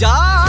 जा।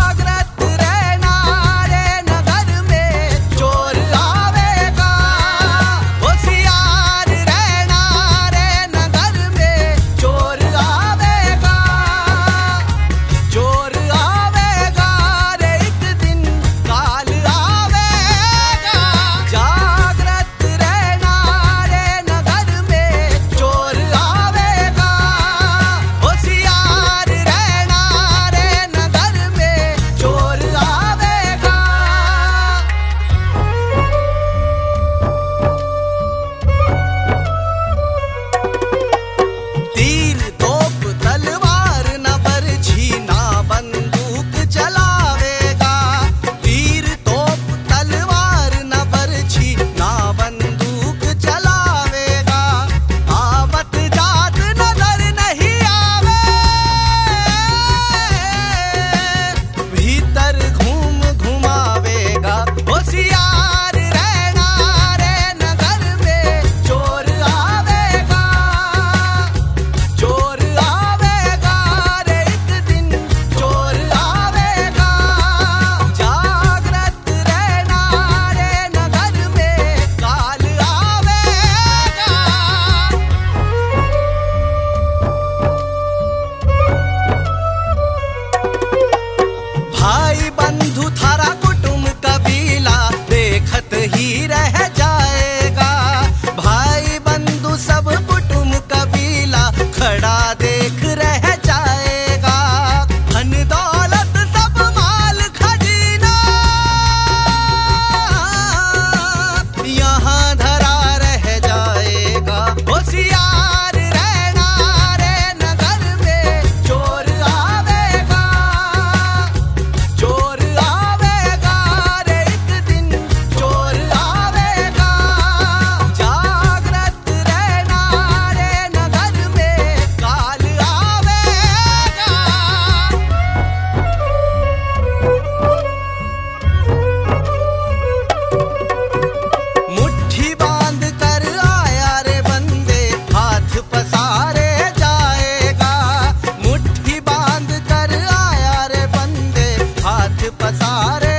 पसारे